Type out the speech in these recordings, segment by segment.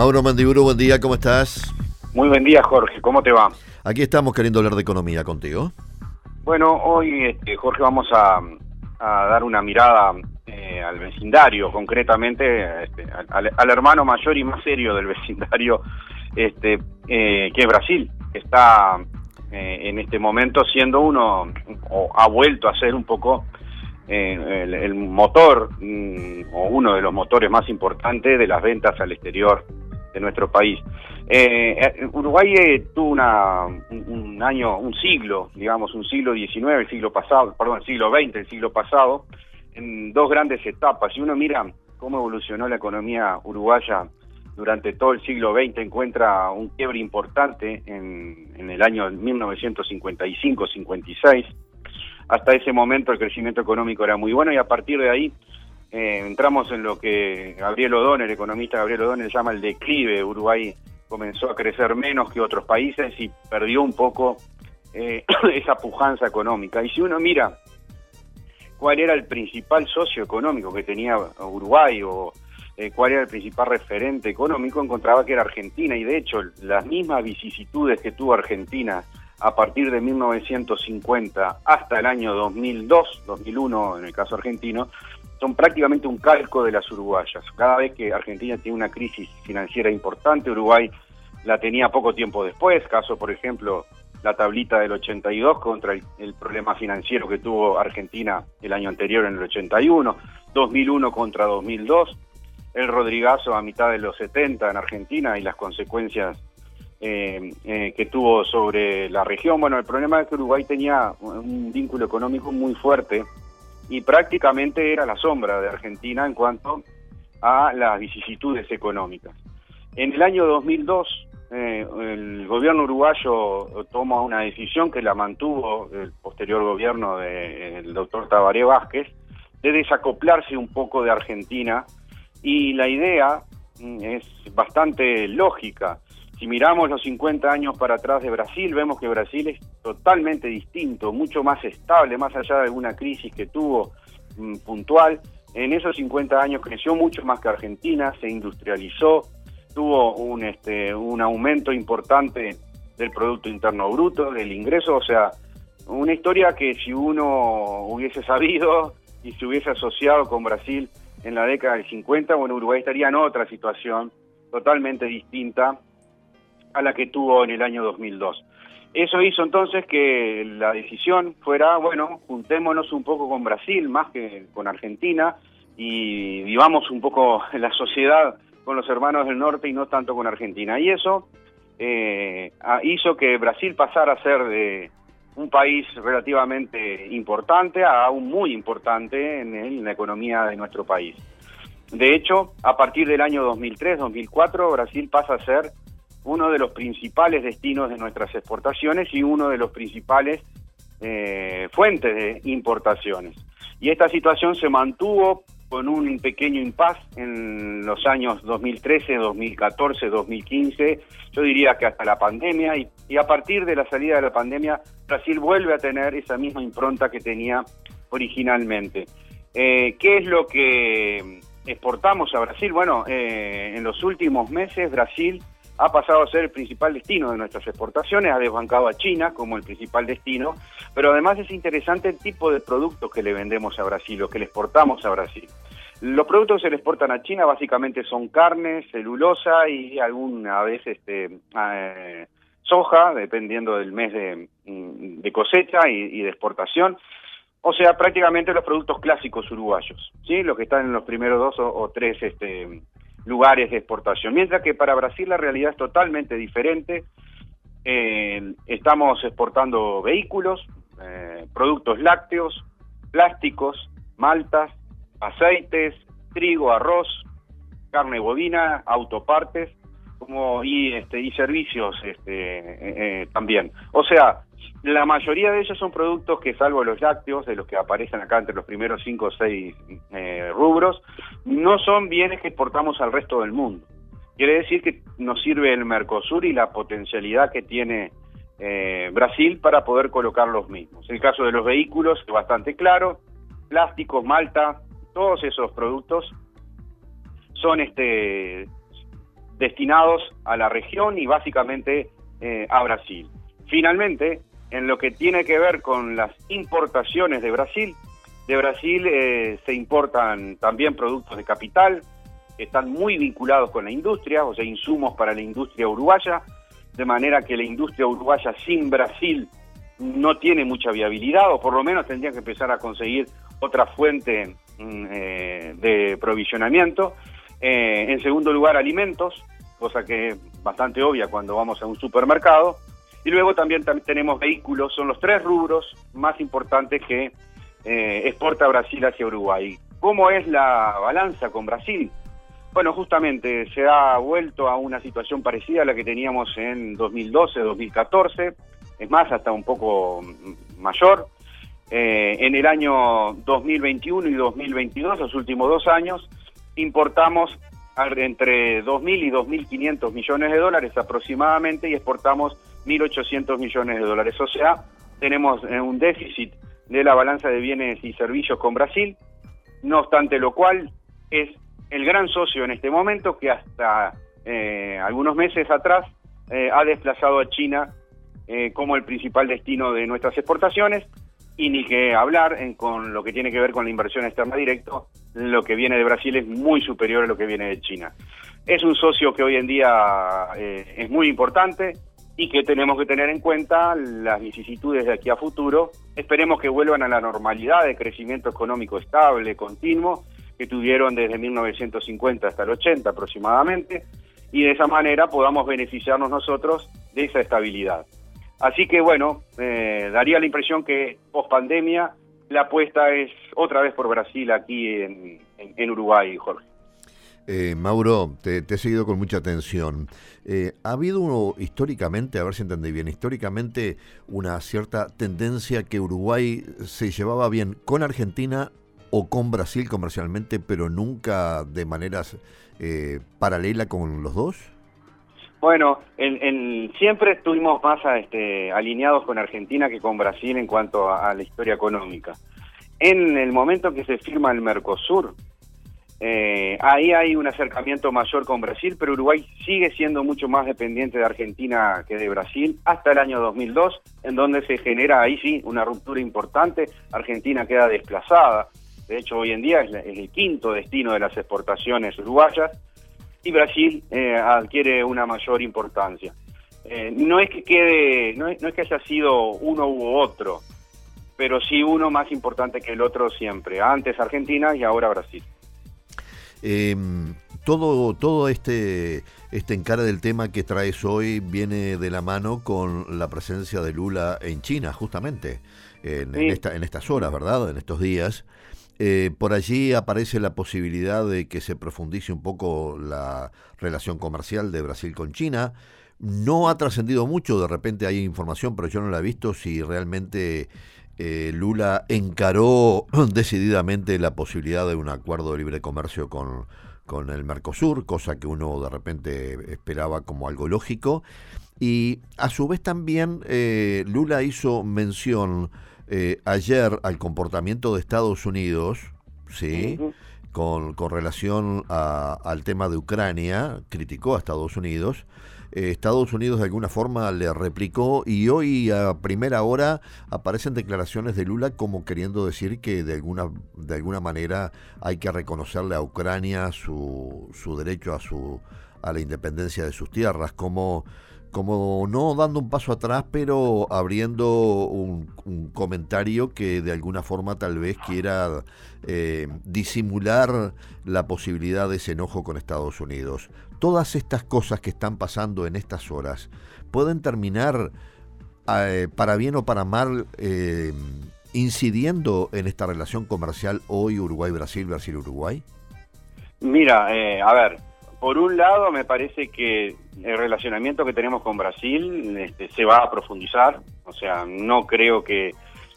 Mauro Mendiburu, buen día, ¿cómo estás? Muy buen día, Jorge. ¿Cómo te va? Aquí estamos queriendo hablar de economía contigo. Bueno, hoy, este, Jorge, vamos a, dar una mirada eh, al vecindario, concretamente este, al, hermano mayor y más serio del vecindario, este, eh, que es Brasil, que está eh, en este momento siendo uno, o ha vuelto a ser un poco el, el, motor, mm, o uno de los motores más importantes de las ventas al exterior de nuestro país. Eh, eh Uruguay eh, tuvo una, un, año, un siglo, digamos, un siglo XIX, el siglo pasado, perdón, siglo XX, el siglo pasado, en dos grandes etapas. Si uno mira cómo evolucionó la economía uruguaya durante todo el siglo XX, encuentra un quiebre importante en, en el año 1955-56. Hasta ese momento el crecimiento económico era muy bueno y a partir de ahí eh, entramos en lo que Gabriel O'Donnell, el economista Gabriel O'Donnell, llama el declive. Uruguay comenzó a crecer menos que otros países y perdió un poco eh, esa pujanza económica. Y si uno mira cuál era el principal socio económico que tenía Uruguay o eh, cuál era el principal referente económico, encontraba que era Argentina. Y de hecho, las mismas vicisitudes que tuvo Argentina a partir de 1950 hasta el año 2002, 2001 en el caso argentino, son prácticamente un calco de las uruguayas. Cada vez que Argentina tiene una crisis financiera importante, Uruguay la tenía poco tiempo después, caso por ejemplo la tablita del 82 contra el, problema financiero que tuvo Argentina el año anterior en el 81, 2001 contra 2002, el Rodrigazo a mitad de los 70 en Argentina y las consecuencias eh, eh, que tuvo sobre la región. Bueno, el problema es que Uruguay tenía un vínculo económico muy fuerte y prácticamente era la sombra de Argentina en cuanto a las vicisitudes económicas. En el año 2002, eh, el gobierno uruguayo toma una decisión que la mantuvo el posterior gobierno del doctor Tabaré Vázquez, de desacoplarse un poco de Argentina y la idea mm, es bastante lógica. Si miramos los 50 años para atrás de Brasil, vemos que Brasil es totalmente distinto, mucho más estable, más allá de alguna crisis que tuvo mm, puntual. En esos 50 años creció mucho más que Argentina, se industrializó, tuvo un, este, un aumento importante del Producto Interno Bruto, del ingreso, o sea, una historia que si uno hubiese sabido y se hubiese asociado con Brasil en la década del 50, bueno, Uruguay estaría en otra situación totalmente distinta a la que tuvo en el año 2002. Eso hizo entonces que la decisión fuera, bueno, juntémonos un poco con Brasil más que con Argentina y vivamos un poco la sociedad con los hermanos del norte y no tanto con Argentina. Y eso eh, hizo que Brasil pasara a ser de un país relativamente importante a un muy importante en la economía de nuestro país. De hecho, a partir del año 2003-2004, Brasil pasa a ser uno de los principales destinos de nuestras exportaciones y uno de los principales eh, fuentes de importaciones. Y esta situación se mantuvo con un pequeño impas en los años 2013, 2014, 2015, yo diría que hasta la pandemia, y, a partir de la salida de la pandemia, Brasil vuelve a tener esa misma impronta que tenía originalmente. Eh, ¿Qué es lo que exportamos a Brasil? Bueno, eh, en los últimos meses Brasil ha pasado a ser el principal destino de nuestras exportaciones, ha desbancado a China como el principal destino, pero además es interesante el tipo de productos que le vendemos a Brasil o que le exportamos a Brasil. Los productos que se le exportan a China básicamente son carne, celulosa y alguna vez este, eh, soja, dependiendo del mes de, mm, cosecha y, de exportación. O sea, prácticamente los productos clásicos uruguayos, ¿sí? Los que están en los primeros dos o, o tres este, lugares de exportación. Mientras que para Brasil la realidad es totalmente diferente. Eh, estamos exportando vehículos, eh, productos lácteos, plásticos, maltas, aceites, trigo, arroz, carne bovina, autopartes, como y este y servicios este, eh, también. O sea, la mayoría de ellos son productos que, salvo los lácteos, de los que aparecen acá entre los primeros cinco o seis eh, rubros, no son bienes que exportamos al resto del mundo. Quiere decir que nos sirve el Mercosur y la potencialidad que tiene eh, Brasil para poder colocar los mismos. El caso de los vehículos es bastante claro, plásticos, malta, todos esos productos son este, destinados a la región y básicamente eh, a Brasil. Finalmente, en lo que tiene que ver con las importaciones de Brasil, de Brasil eh, se importan también productos de capital, están muy vinculados con la industria, o sea, insumos para la industria uruguaya, de manera que la industria uruguaya sin Brasil no tiene mucha viabilidad, o por lo menos tendría que empezar a conseguir otra fuente mm, eh, de provisionamiento. Eh, en segundo lugar, alimentos, cosa que es bastante obvia cuando vamos a un supermercado. Y luego también, tenemos vehículos, son los tres rubros más importantes que eh, exporta Brasil hacia Uruguay. ¿Cómo es la balanza con Brasil? Bueno, justamente se ha vuelto a una situación parecida a la que teníamos en 2012, 2014, es más, hasta un poco mayor. Eh, en el año 2021 y 2022, los últimos dos años, importamos entre 2.000 y 2.500 millones de dólares aproximadamente y exportamos 1.800 millones de dólares. O sea, tenemos eh, un déficit de la balanza de bienes y servicios con Brasil, no obstante lo cual es el gran socio en este momento que hasta eh, algunos meses atrás eh, ha desplazado a China como el principal destino de nuestras exportaciones y ni que hablar con lo que tiene que ver con la inversión externa directo, lo que viene de Brasil es muy superior a lo que viene de China. Es un socio que hoy en día es muy importante, y que tenemos que tener en cuenta las vicisitudes de aquí a futuro. Esperemos que vuelvan a la normalidad de crecimiento económico estable, continuo, que tuvieron desde 1950 hasta el 80 aproximadamente, y de esa manera podamos beneficiarnos nosotros de esa estabilidad. Así que bueno, eh, daría la impresión que post pandemia la apuesta es otra vez por Brasil aquí en, en Uruguay, Jorge. Eh, Mauro, te, he seguido con mucha atención. Eh, ¿Ha habido históricamente, a ver si entendí bien, históricamente una cierta tendencia que Uruguay se llevaba bien con Argentina o con Brasil comercialmente, pero nunca de maneras eh, paralela con los dos? Bueno, siempre estuvimos más este, alineados con Argentina que con Brasil en cuanto a, la historia económica. En el momento que se firma el Mercosur, eh, ahí hay un acercamiento mayor con Brasil, pero Uruguay sigue siendo mucho más dependiente de Argentina que de Brasil hasta el año 2002, en donde se genera ahí sí una ruptura importante. Argentina queda desplazada. De hecho, hoy en día es, el quinto destino de las exportaciones uruguayas y Brasil eh, adquiere una mayor importancia. Eh, no es que quede, no es, no es que haya sido uno u otro, pero sí uno más importante que el otro siempre. Antes Argentina y ahora Brasil. Eh, todo, todo este, este encara del tema que traes hoy viene de la mano con la presencia de Lula en China, justamente, en, esta, en estas horas, ¿verdad? En estos días. Eh, por allí aparece la posibilidad de que se profundice un poco la relación comercial de Brasil con China. No ha trascendido mucho, de repente hay información, pero yo no la he visto si realmente eh, Lula encaró decididamente la posibilidad de un acuerdo de libre comercio con, con el Mercosur, cosa que uno de repente esperaba como algo lógico. Y a su vez también eh, Lula hizo mención eh, ayer al comportamiento de Estados Unidos, ¿sí? Con, con, relación al tema de Ucrania, criticó a Estados Unidos, eh, Estados Unidos de alguna forma le replicó y hoy a primera hora aparecen declaraciones de Lula como queriendo decir que de alguna, de alguna manera hay que reconocerle a Ucrania su, su derecho a, su, a la independencia de sus tierras, como como no dando un paso atrás, pero abriendo un, comentario que de alguna forma tal vez quiera eh, disimular la posibilidad de ese enojo con Estados Unidos. Todas estas cosas que están pasando en estas horas pueden terminar, eh, para bien o para mal, eh, incidiendo en esta relación comercial hoy Uruguay-Brasil, Brasil-Uruguay. Mira, a ver, por un lado me parece que el relacionamiento que tenemos con Brasil este, se va a profundizar, o sea, no creo que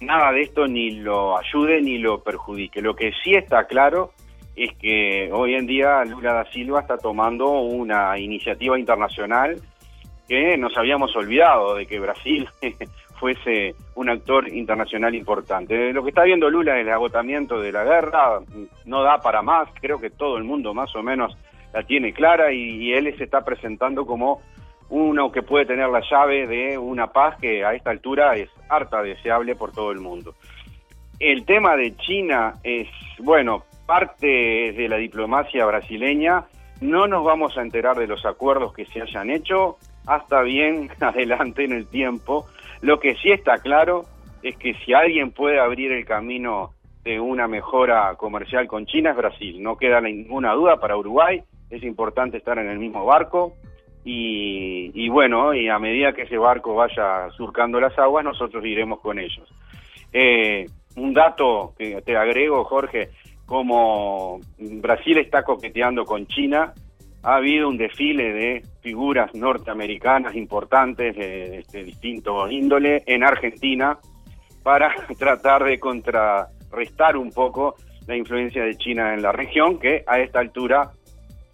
nada de esto ni lo ayude ni lo perjudique. Lo que sí está claro es que hoy en día Lula da Silva está tomando una iniciativa internacional que nos habíamos olvidado de que Brasil fuese un actor internacional importante. Lo que está viendo Lula es el agotamiento de la guerra, no da para más, creo que todo el mundo más o menos la tiene clara y, él se está presentando como uno que puede tener la llave de una paz que a esta altura es harta deseable por todo el mundo. El tema de China es, bueno, parte de la diplomacia brasileña, no nos vamos a enterar de los acuerdos que se hayan hecho hasta bien adelante en el tiempo. Lo que sí está claro es que si alguien puede abrir el camino de una mejora comercial con China es Brasil. No queda ninguna duda para Uruguay es importante estar en el mismo barco y, bueno, y a medida que ese barco vaya surcando las aguas, nosotros iremos con ellos. Eh, un dato que te agrego, Jorge, como Brasil está coqueteando con China, ha habido un desfile de figuras norteamericanas importantes de, este distinto índole en Argentina para tratar de contrarrestar un poco la influencia de China en la región, que a esta altura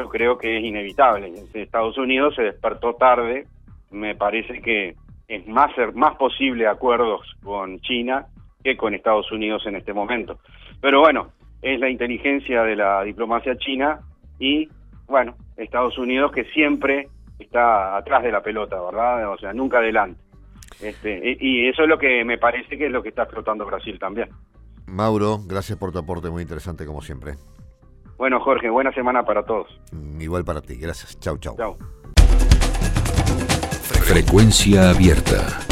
yo creo que es inevitable. Estados Unidos se despertó tarde, me parece que es más, más posible acuerdos con China que con Estados Unidos en este momento. Pero bueno, es la inteligencia de la diplomacia china y, bueno, Estados Unidos que siempre está atrás de la pelota, ¿verdad? O sea, nunca adelante. Este, y eso es lo que me parece que es lo que está explotando Brasil también. Mauro, gracias por tu aporte, muy interesante como siempre. Bueno, Jorge, buena semana para todos. Mm, igual para ti, gracias. Chau, chau. Frecuencia abierta.